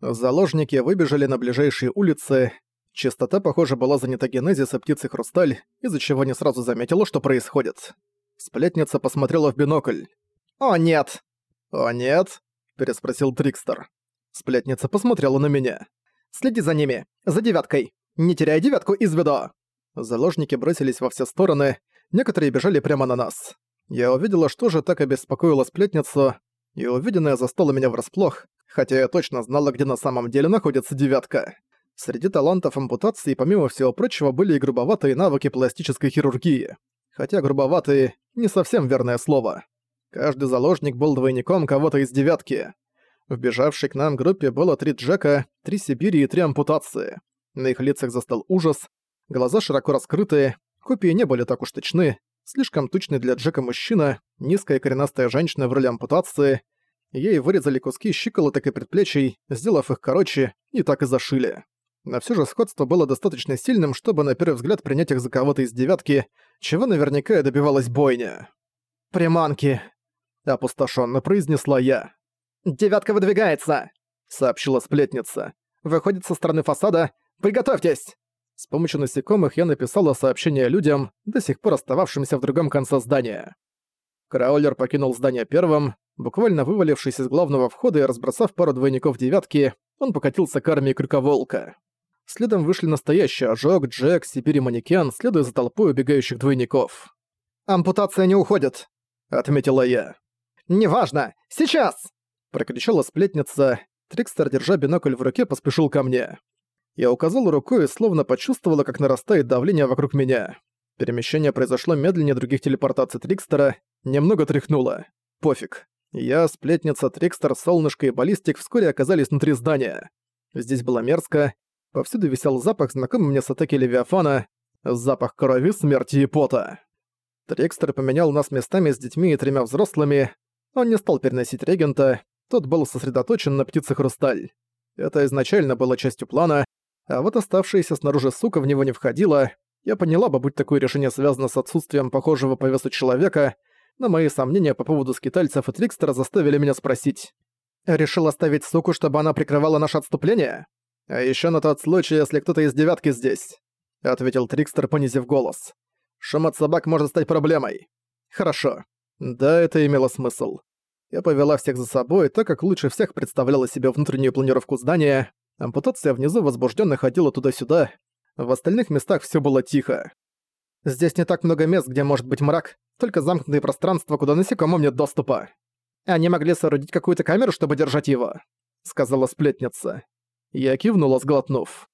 Заложники выбежали на ближайшие улицы. Чистота, похоже, была занята генезис и птицей хрусталь, из-за чего не сразу заметила, что происходит. Сплетница посмотрела в бинокль. «О, нет!» «О, нет?» – переспросил Трикстер. Сплетница посмотрела на меня. «Следи за ними! За девяткой! Не теряй девятку из виду!» Заложники бросились во все стороны, некоторые бежали прямо на нас. Я увидела, что же так обеспокоило сплетницу, и увиденное застало меня врасплох, хотя я точно знала, где на самом деле находится девятка. Среди талантов ампутации, помимо всего прочего, были и грубоватые навыки пластической хирургии. Хотя грубоватые — не совсем верное слово. Каждый заложник был двойником кого-то из девятки. В бежавшей к нам группе было три Джека, три Сибири и три ампутации. На их лицах застал ужас, глаза широко раскрытые, копии не были так уж точны, слишком тучный для Джека мужчина, низкая коренастая женщина в роли ампутации. Ей вырезали куски щиколоток и предплечий, сделав их короче, и так и зашили но все же сходство было достаточно сильным, чтобы на первый взгляд принять их за кого-то из девятки, чего наверняка и добивалась бойня. «Приманки!» — опустошенно произнесла я. «Девятка выдвигается!» — сообщила сплетница. «Выходит со стороны фасада. Приготовьтесь!» С помощью насекомых я написала сообщение людям, до сих пор остававшимся в другом конце здания. Краулер покинул здание первым, буквально вывалившись из главного входа и разбросав пару двойников девятки, он покатился к армии Крюковолка. Следом вышли настоящий ожог, Джек, Сибирь и Манекен, следуя за толпой убегающих двойников. «Ампутация не уходит», — отметила я. «Неважно! Сейчас!» — прокричала сплетница. Трикстер, держа бинокль в руке, поспешил ко мне. Я указал рукой и словно почувствовала, как нарастает давление вокруг меня. Перемещение произошло медленнее других телепортаций Трикстера, немного тряхнуло. Пофиг. Я, сплетница, Трикстер, Солнышко и Баллистик вскоре оказались внутри здания. Здесь было мерзко, Повсюду висел запах, знакомый мне с атаки Левиафана, запах крови, смерти и пота. Трикстер поменял нас местами с детьми и тремя взрослыми. Он не стал переносить регента, тот был сосредоточен на птице Хрусталь. Это изначально было частью плана, а вот оставшаяся снаружи сука в него не входила. Я поняла бы, будь такое решение связано с отсутствием похожего по весу человека, но мои сомнения по поводу скитальцев и Трикстера заставили меня спросить. «Решил оставить суку, чтобы она прикрывала наше отступление?» «А ещё на тот случай, если кто-то из девятки здесь», — ответил Трикстер, понизив голос. «Шум от собак может стать проблемой». «Хорошо. Да, это имело смысл. Я повела всех за собой, так как лучше всех представляла себе внутреннюю планировку здания. Ампутация внизу возбужденно ходила туда-сюда. В остальных местах все было тихо. Здесь не так много мест, где может быть мрак, только замкнутые пространства, куда насекомым нет доступа. Они могли соорудить какую-то камеру, чтобы держать его, сказала сплетница. Я кивнула, сглотнув.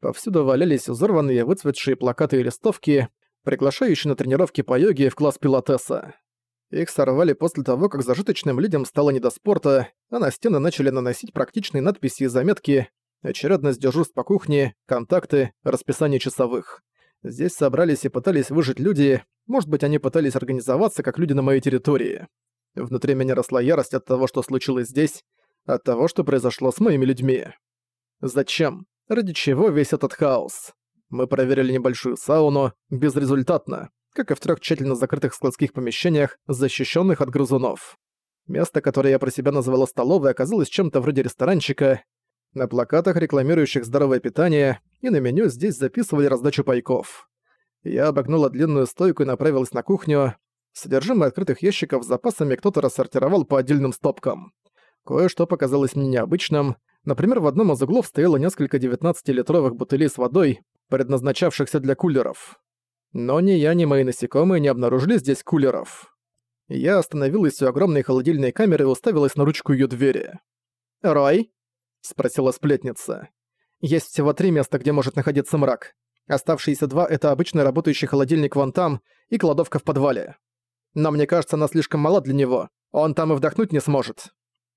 Повсюду валялись взорванные выцветшие плакаты и листовки, приглашающие на тренировки по йоге в класс пилотеса. Их сорвали после того, как зажиточным людям стало не до спорта, а на стены начали наносить практичные надписи и заметки, очередность дежурств по кухне, контакты, расписание часовых. Здесь собрались и пытались выжить люди, может быть, они пытались организоваться как люди на моей территории. Внутри меня росла ярость от того, что случилось здесь, от того, что произошло с моими людьми. Зачем? Ради чего весь этот хаос? Мы проверили небольшую сауну, безрезультатно, как и в трех тщательно закрытых складских помещениях, защищенных от грызунов. Место, которое я про себя называла столовой, оказалось чем-то вроде ресторанчика. На плакатах, рекламирующих здоровое питание, и на меню здесь записывали раздачу пайков. Я обогнула длинную стойку и направилась на кухню. Содержимое открытых ящиков с запасами кто-то рассортировал по отдельным стопкам. Кое-что показалось мне необычным — Например, в одном из углов стояло несколько 19-литровых бутылей с водой, предназначавшихся для кулеров. Но ни я, ни мои насекомые не обнаружили здесь кулеров. Я остановилась у огромной холодильной камеры и уставилась на ручку ее двери. «Рой?» — спросила сплетница. «Есть всего три места, где может находиться мрак. Оставшиеся два — это обычный работающий холодильник вон там и кладовка в подвале. Но мне кажется, она слишком мала для него, он там и вдохнуть не сможет.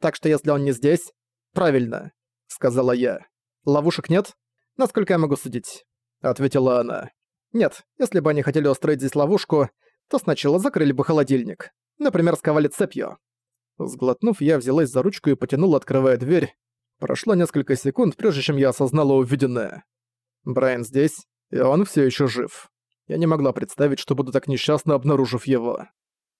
Так что если он не здесь, «Правильно», — сказала я. «Ловушек нет? Насколько я могу судить?» — ответила она. «Нет, если бы они хотели устроить здесь ловушку, то сначала закрыли бы холодильник. Например, сковали цепью». Сглотнув, я взялась за ручку и потянула, открывая дверь. Прошло несколько секунд, прежде чем я осознала увиденное. Брайан здесь, и он все еще жив. Я не могла представить, что буду так несчастно, обнаружив его.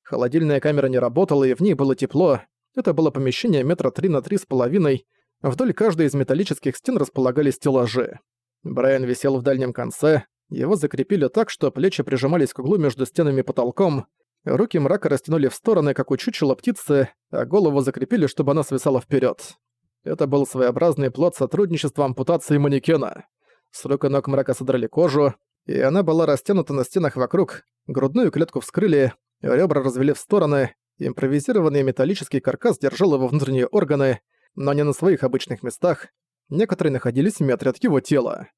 Холодильная камера не работала, и в ней было тепло, это было помещение метра три на три с половиной, Вдоль каждой из металлических стен располагались стеллажи. Брайан висел в дальнем конце, его закрепили так, что плечи прижимались к углу между стенами и потолком, руки мрака растянули в стороны, как у чучела птицы, а голову закрепили, чтобы она свисала вперед. Это был своеобразный плод сотрудничества ампутации манекена. С рук и ног мрака содрали кожу, и она была растянута на стенах вокруг, грудную клетку вскрыли, ребра развели в стороны, импровизированный металлический каркас держал его внутренние органы, но не на своих обычных местах, некоторые находились в метре от его тела.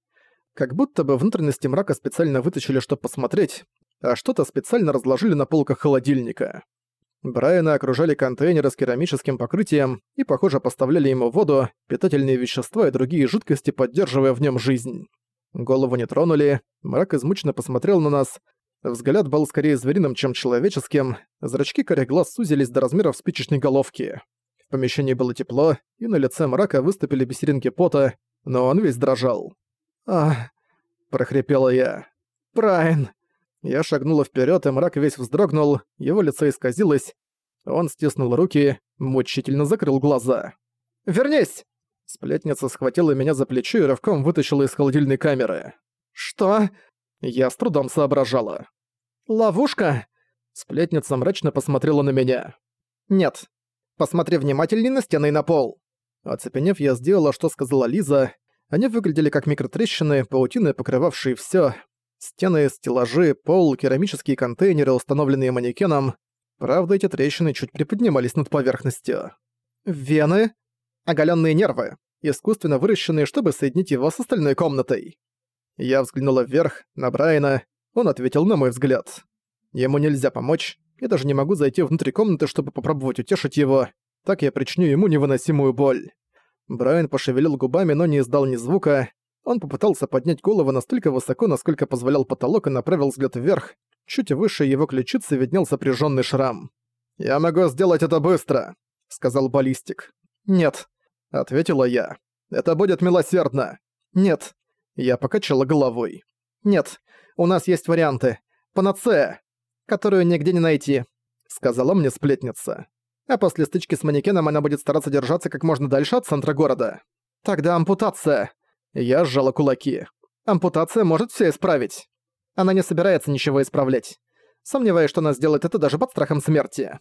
Как будто бы внутренности мрака специально вытащили, чтобы посмотреть, а что-то специально разложили на полках холодильника. Брайана окружали контейнеры с керамическим покрытием и, похоже, поставляли ему воду, питательные вещества и другие жидкости, поддерживая в нем жизнь. Голову не тронули, мрак измученно посмотрел на нас. Взгляд был скорее звериным, чем человеческим, зрачки корих глаз сузились до размеров спичечной головки. В помещении было тепло, и на лице мрака выступили бисеринки пота, но он весь дрожал. «Ах!» – прохрипела я. «Брайан!» Я шагнула вперед, и мрак весь вздрогнул, его лицо исказилось. Он стиснул руки, мучительно закрыл глаза. «Вернись!» Сплетница схватила меня за плечо и рывком вытащила из холодильной камеры. «Что?» Я с трудом соображала. «Ловушка?» Сплетница мрачно посмотрела на меня. «Нет. Посмотри внимательней на стены и на пол». Оцепенев, я сделала, что сказала Лиза. Они выглядели как микротрещины, паутины, покрывавшие всё. Стены, стеллажи, пол, керамические контейнеры, установленные манекеном. Правда, эти трещины чуть приподнимались над поверхностью. Вены? Оголенные нервы, искусственно выращенные, чтобы соединить его с остальной комнатой. Я взглянула вверх, на Брайана, он ответил на мой взгляд. Ему нельзя помочь, я даже не могу зайти внутрь комнаты, чтобы попробовать утешить его, так я причиню ему невыносимую боль. Брайан пошевелил губами, но не издал ни звука, он попытался поднять голову настолько высоко, насколько позволял потолок, и направил взгляд вверх. Чуть выше его ключицы виднел сопряженный шрам. «Я могу сделать это быстро», — сказал баллистик. «Нет», — ответила я. «Это будет милосердно». «Нет». Я покачала головой. «Нет, у нас есть варианты. Панацея, которую нигде не найти», — сказала мне сплетница. А после стычки с манекеном она будет стараться держаться как можно дальше от центра города. Тогда ампутация. Я сжала кулаки. Ампутация может все исправить. Она не собирается ничего исправлять. Сомневаюсь, что она сделает это даже под страхом смерти.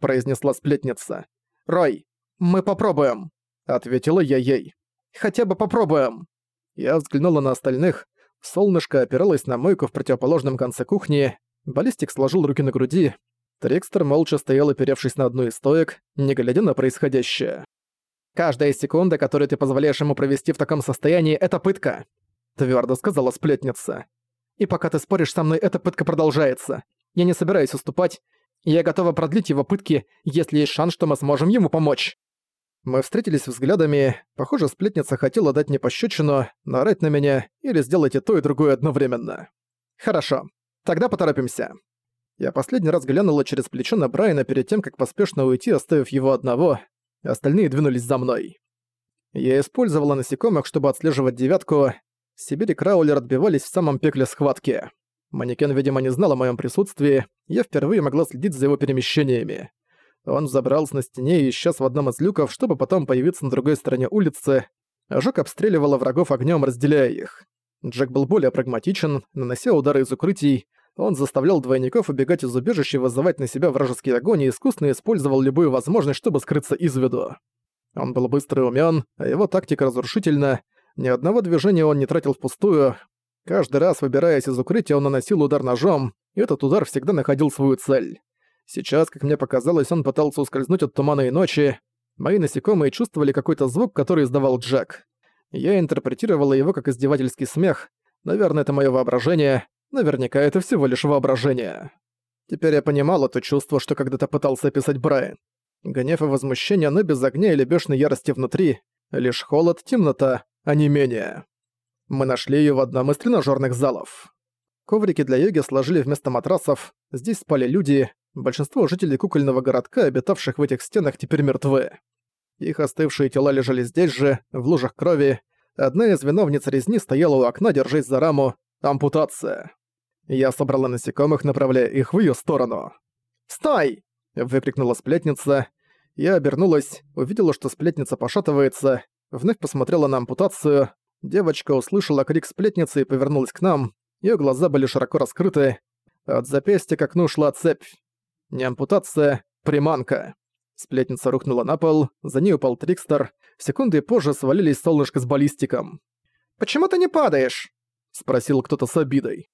Произнесла сплетница. «Рой, мы попробуем», — ответила я ей. «Хотя бы попробуем». Я взглянула на остальных. Солнышко опиралось на мойку в противоположном конце кухни. Баллистик сложил руки на груди. Трикстер молча стоял, оперевшись на одну из стоек, не глядя на происходящее. Каждая секунда, которую ты позволяешь ему провести в таком состоянии, это пытка», — твердо сказала сплетница. «И пока ты споришь со мной, эта пытка продолжается. Я не собираюсь уступать. Я готова продлить его пытки, если есть шанс, что мы сможем ему помочь». Мы встретились взглядами. Похоже, сплетница хотела дать мне пощечину, наорать на меня или сделать и то, и другое одновременно. «Хорошо. Тогда поторопимся». Я последний раз глянула через плечо на Брайана перед тем, как поспешно уйти, оставив его одного, остальные двинулись за мной. Я использовала насекомых, чтобы отслеживать девятку. Сибирь и Краулер отбивались в самом пекле схватки. Манекен, видимо, не знал о моем присутствии, я впервые могла следить за его перемещениями. Он забрался на стене и исчез в одном из люков, чтобы потом появиться на другой стороне улицы. Ожог обстреливала врагов огнем, разделяя их. Джек был более прагматичен, нанося удары из укрытий, он заставлял двойников убегать из убежища и вызывать на себя вражеский огонь и искусно использовал любую возможность, чтобы скрыться из виду. Он был быстрый и умён, а его тактика разрушительна. Ни одного движения он не тратил впустую. Каждый раз, выбираясь из укрытия, он наносил удар ножом, и этот удар всегда находил свою цель. Сейчас, как мне показалось, он пытался ускользнуть от тумана и ночи. Мои насекомые чувствовали какой-то звук, который издавал Джек. Я интерпретировала его как издевательский смех. Наверное, это моё воображение. Наверняка это всего лишь воображение. Теперь я понимал это чувство, что когда-то пытался описать Брайан. Гнев и возмущение, но без огня или бешеной ярости внутри. Лишь холод, темнота, а не менее. Мы нашли ее в одном из тренажерных залов. Коврики для йоги сложили вместо матрасов, здесь спали люди, большинство жителей кукольного городка, обитавших в этих стенах, теперь мертвы. Их остывшие тела лежали здесь же, в лужах крови. Одна из виновниц резни стояла у окна, держась за раму, Ампутация. Я собрала насекомых, направляя их в её сторону. «Стой!» — выкрикнула сплетница. Я обернулась, увидела, что сплетница пошатывается, вновь посмотрела на ампутацию. Девочка услышала крик сплетницы и повернулась к нам. Её глаза были широко раскрыты. От запястья к окну шла цепь. Не ампутация, приманка. Сплетница рухнула на пол, за ней упал Трикстер. Секунды позже свалились солнышко с баллистиком. «Почему ты не падаешь?» — спросил кто-то с обидой.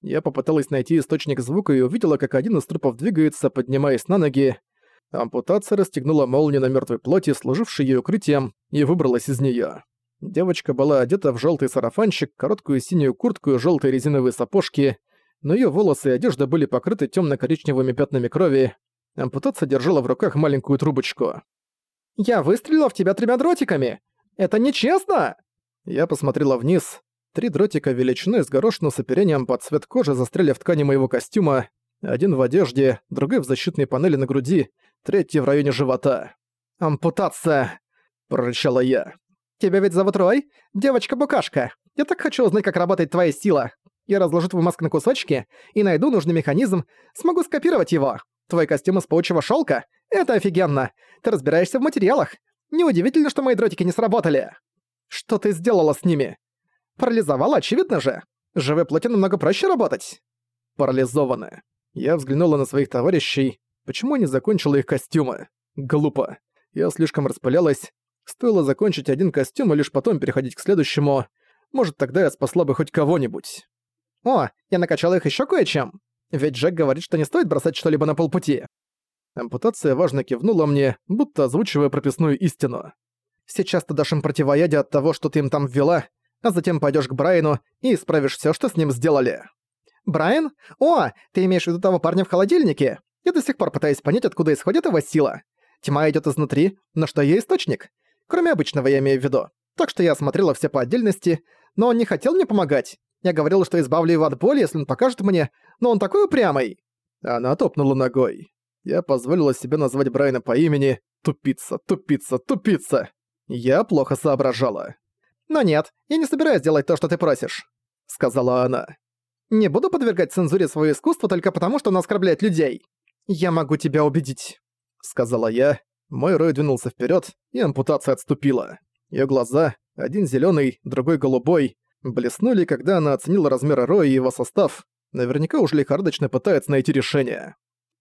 Я попыталась найти источник звука и увидела, как один из трупов двигается, поднимаясь на ноги. Ампутация расстегнула молнию на мертвой плоти, служившей ей укрытием, и выбралась из нее. Девочка была одета в желтый сарафанчик, короткую синюю куртку и желтые резиновые сапожки, но ее волосы и одежда были покрыты темно коричневыми пятнами крови. Ампутация держала в руках маленькую трубочку. «Я выстрелила в тебя тремя дротиками! Это нечестно!» Я посмотрела вниз. Три дротика величиной с горошину с оперением под цвет кожи застряли в ткани моего костюма. Один в одежде, другой в защитной панели на груди, третий в районе живота. «Ампутация!» – прорычала я. «Тебя ведь зовут Рой? Девочка-букашка. Я так хочу узнать, как работает твоя сила. Я разложу твой мозг на кусочки и найду нужный механизм, смогу скопировать его. Твой костюм из паучьего шелка? Это офигенно. Ты разбираешься в материалах. Неудивительно, что мои дротики не сработали. Что ты сделала с ними? Парализовала, очевидно же. Живой плоти намного проще работать. Парализованы. Я взглянула на своих товарищей. Почему не закончила их костюмы? Глупо. Я слишком распылялась. Стоило закончить один костюм и лишь потом переходить к следующему. Может, тогда я спасла бы хоть кого-нибудь. О, я накачала их еще кое-чем. Ведь Джек говорит, что не стоит бросать что-либо на полпути. Ампутация важно кивнула мне, будто озвучивая прописную истину. Сейчас ты дашь им противоядие от того, что ты им там ввела, а затем пойдешь к Брайану и исправишь все, что с ним сделали. Брайан? О, ты имеешь в виду того парня в холодильнике? Я до сих пор пытаюсь понять, откуда исходит его сила. Тьма идет изнутри, но что ее источник? Кроме обычного я имею в виду. Так что я осмотрела все по отдельности, но он не хотел мне помогать. Я говорила, что избавлю его от боли, если он покажет мне, но он такой упрямый!» Она топнула ногой. Я позволила себе назвать Брайана по имени «Тупица, тупица, тупица». Я плохо соображала. «Но нет, я не собираюсь делать то, что ты просишь», — сказала она. «Не буду подвергать цензуре свое искусство только потому, что оно оскорбляет людей. Я могу тебя убедить», — сказала я. Мой рой двинулся вперед, и ампутация отступила. Ее глаза, один зеленый, другой голубой, блеснули, когда она оценила размер Роя и его состав. Наверняка уж лихорадочно пытается найти решение.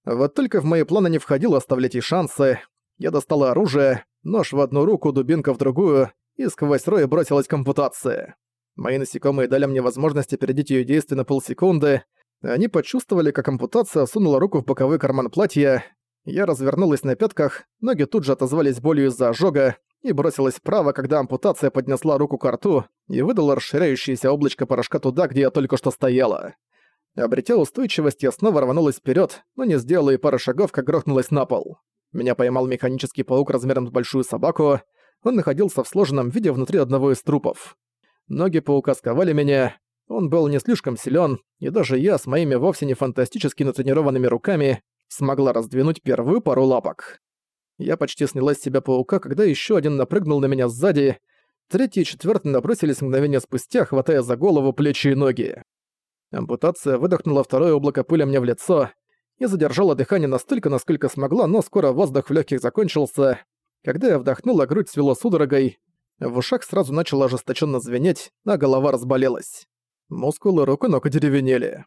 Вот только в мои планы не входило оставлять ей шансы. Я достала оружие, нож в одну руку, дубинка в другую, и сквозь Роя бросилась к ампутации. Мои насекомые дали мне возможность опередить ее действия на полсекунды. Они почувствовали, как ампутация сунула руку в боковой карман платья. Я развернулась на пятках, ноги тут же отозвались болью из-за ожога, и бросилась вправо, когда ампутация поднесла руку к рту и выдала расширяющееся облачко порошка туда, где я только что стояла. Обретя устойчивость, я снова рванулась вперед, но не сделала и пары шагов, как грохнулась на пол. Меня поймал механический паук размером с большую собаку. Он находился в сложенном виде внутри одного из трупов. Ноги паука сковали меня. Он был не слишком силен, и даже я с моими вовсе не фантастически натренированными руками смогла раздвинуть первую пару лапок. Я почти сняла с себя паука, когда еще один напрыгнул на меня сзади. Третий и четвертый набросились мгновение спустя, хватая за голову, плечи и ноги. Ампутация выдохнула второе облако пыли мне в лицо и задержала дыхание настолько, насколько смогла, но скоро воздух в легких закончился. Когда я вдохнула, грудь свело судорогой. В ушах сразу начало ожесточенно звенеть, а голова разболелась. Мускулы рук и ног одеревенели.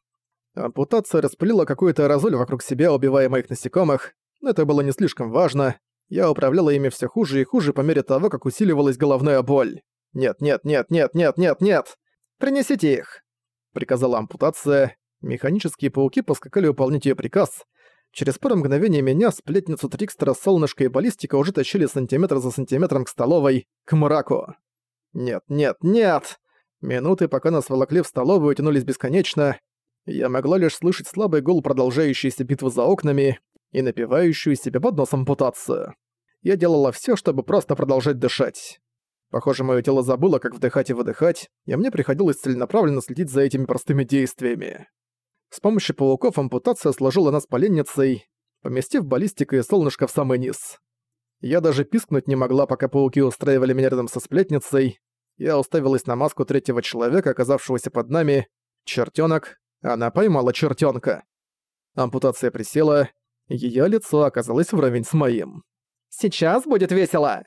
Ампутация распылила какой-то аэрозоль вокруг себя, убивая моих насекомых, но это было не слишком важно. Я управляла ими все хуже и хуже по мере того, как усиливалась головная боль. «Нет, нет, нет, нет, нет, нет, нет! Принесите их!» Приказала ампутация. Механические пауки поскакали выполнять ее приказ. Через пару мгновений меня, сплетницу Трикстера, солнышко и баллистика уже тащили сантиметр за сантиметром к столовой, к мраку. «Нет, нет, нет!» Минуты, пока нас волокли в столовую, тянулись бесконечно. Я могла лишь слышать слабый гул продолжающейся битвы за окнами и напивающую себе под носом ампутацию. Я делала все, чтобы просто продолжать дышать. Похоже, мое тело забыло, как вдыхать и выдыхать, и мне приходилось целенаправленно следить за этими простыми действиями. С помощью пауков ампутация сложила нас поленницей, поместив баллистика и солнышко в самый низ. Я даже пискнуть не могла, пока пауки устраивали меня рядом со сплетницей. Я уставилась на маску третьего человека, оказавшегося под нами. Чертёнок. Она поймала чертёнка. Ампутация присела, Её лицо оказалось вровень с моим. «Сейчас будет весело!»